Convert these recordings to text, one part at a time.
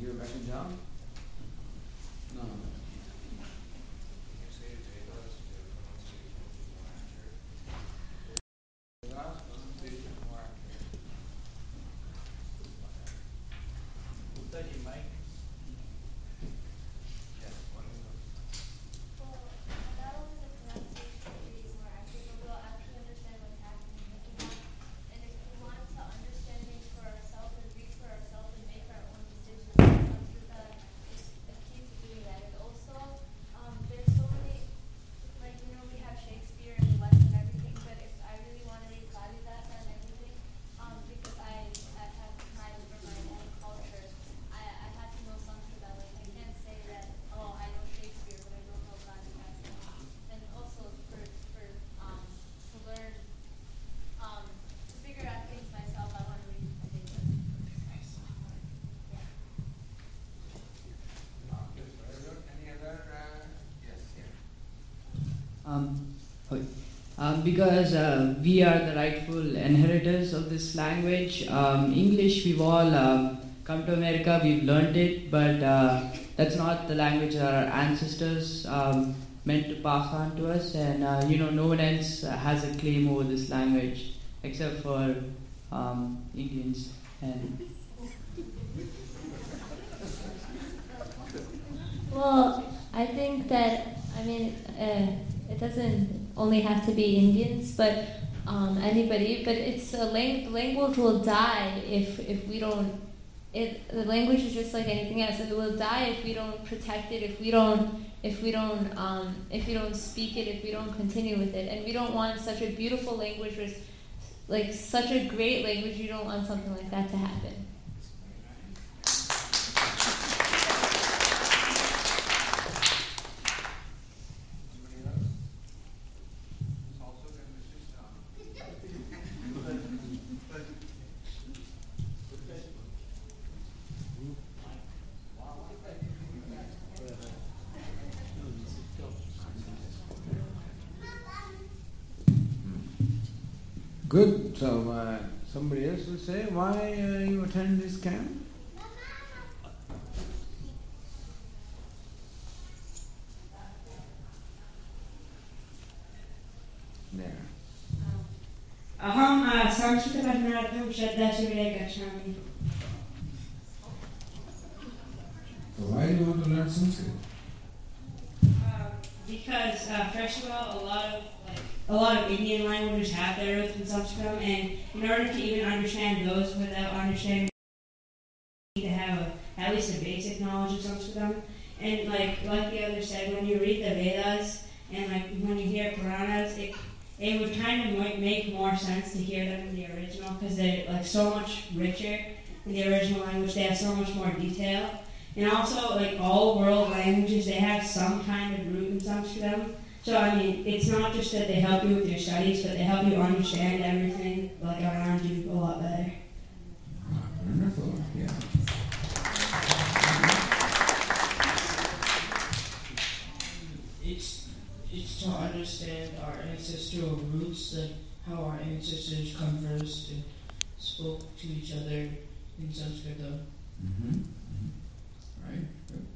You a better job? No. Study, Mike. Well, not only the pronunciation will be more accurate, but we'll actually understand what's happening. If we want, and if we want to understand things for ourselves and read for ourselves and make our own decisions, Sanskrit is the key to doing that. And also, um, there's so many, like, you know, we have Shakespeare in the West and everything, but if I really want to read Kalidasa and everything, um, because I, I have pride for my own culture, I, I have to know Sanskrit. Like, I can't say that, oh, I know Shakespeare, but I don't know Kalidasa. And also for, for, um, to learn, um, to figure out things myself, I want to read the Vedas. Yeah. Okay, very good. Any other, uh, yes, here. Um, um, because uh, we are the rightful inheritors of this language. Um, English, we've all um, come to America, we've learned it, but uh, that's not the language that our ancestors um, meant to pass on to us. And uh, you know, no one else uh, has a claim over this language except for um, Indians. And Well, I think that, I mean, uh, it doesn't only have to be Indians, but um, anybody, but it's a lang- language will die if, if we don't, it, the language is just like anything else. It will die if we don't protect it, if we don't, if we don't, um, if we don't speak it, if we don't continue with it. And we don't want such a beautiful language with, like, such a great language, you don't want something like that to happen. Somebody else? This also can be switched on. Good, so, uh, somebody else will say why uh, you attend this camp? There. अहं अ, संस्कृतपठनार्थं श्रद्धाशिबिरे गच्छामि So why do you want to learn Sanskrit? Uh, because uh, first of all, a lot of like a lot of Indian languages have their roots in Sanskrit, and in order to even understand those without understanding, you need to have a, at least a basic knowledge of Sanskrit. And like like the other said, when you read the Vedas and like when you hear Puranas, it it would kind of make, more sense to hear them in the original because they're like so much richer in the original language. They have so much more detail. And also, like all world languages, they have some kind of root in Sanskrit. So I mean, it's not just that they help you with your studies, but they help you understand everything like around you a lot better. Wonderful, yeah. It's it's to understand our ancestral roots, like how our ancestors conversed and spoke to each other in Sanskrit. Mm-hmm. mm-hmm. Right, good. Well,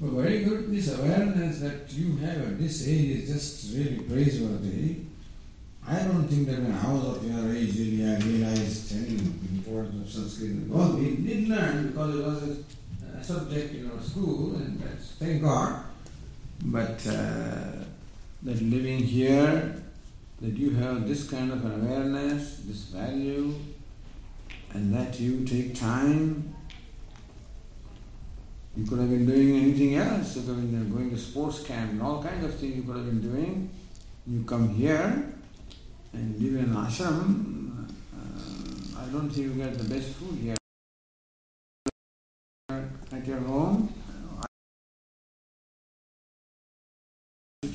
very good. This awareness that you have at this age is just really praiseworthy. I don't think that when I was of your age, really I realized any importance of Sanskrit. Well, we did learn because it was a, subject in our school, and that's thank God. But uh, that living here, that you have this kind of an awareness, this value, and that you take time. You could have been doing anything else. You could have been going to sports camp and all kinds of things you could have been doing. You come here and live in ashram. Uh, I don't think you get the best food here. At your home,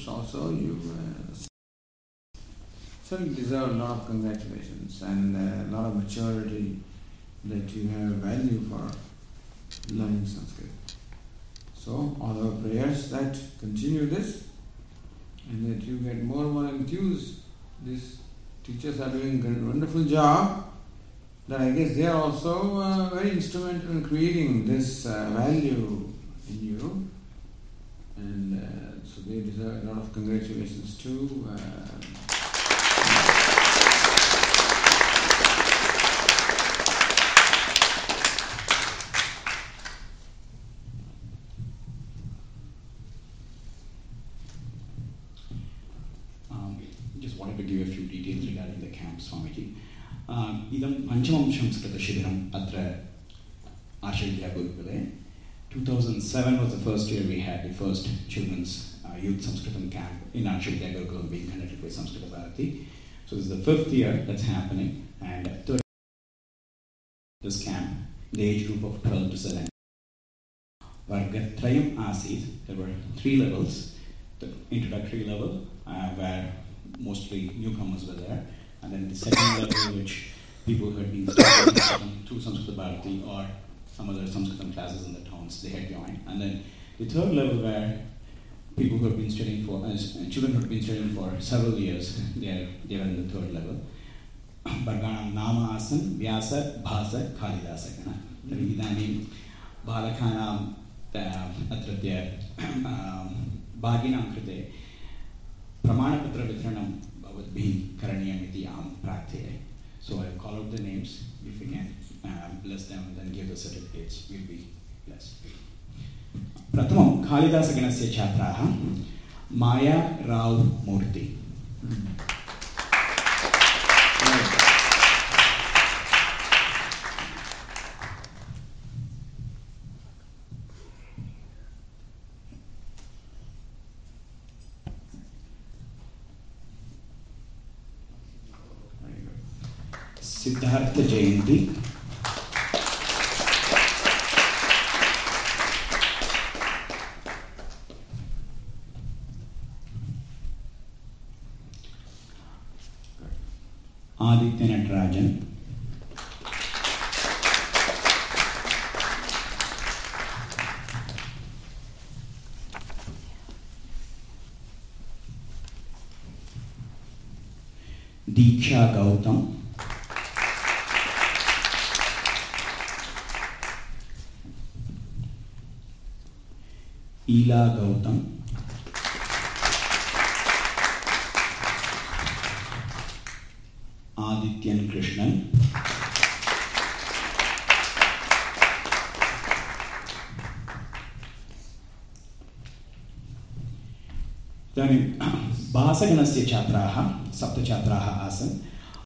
also you uh, certainly deserve a lot of congratulations and uh, a lot of maturity that you have value for learning Sanskrit. So all our prayers that continue this and that you get more and more enthused These teachers are doing a wonderful job. That I guess they are also uh, very instrumental in creating this uh, value in you, and uh, so they deserve a lot of congratulations too. Uh, Um, just wanted to give a few details regarding the इति um, 2007 was the first year we had the first children's uh, youth Sanskritam camp in Arsha Vidya Gurukulam being conducted by of Bharati. So this is the fifth year that's happening and third this camp, the age group of 12 to 17. Vargatrayam there were three levels, the introductory level uh, where mostly newcomers were there, and then the second level, which people who had been studying through Sanskrit Bharati or some other Sanskritam classes in the towns, they had joined. And then the third level, where people who have been studying for, uh, children who have been studying for several years, they are, they are in the third level. वर्गाणां नाम आसन् व्यास भास कालिदासगण तर्हि इदानीं बालकानां त- अत्रत्य आम्, भागिनां कृते प्रमाणपत्रवितरणं भवद्भिः करणीयमिति अहं प्रार्थये So I'll call out the names, if we can uh, bless them and then give the certificates, we'll be blessed. प्रथमं कालिदासगणस्य छात्राः माया राव् मूर्ति सिद्धार्थ जयंती आदित्य नटराजन दीक्षा गौतम ईला गौतम। आदित्यन कृष्णन। इदानीं भासगणस्य छात्राः सप्तछात्राः आसन्।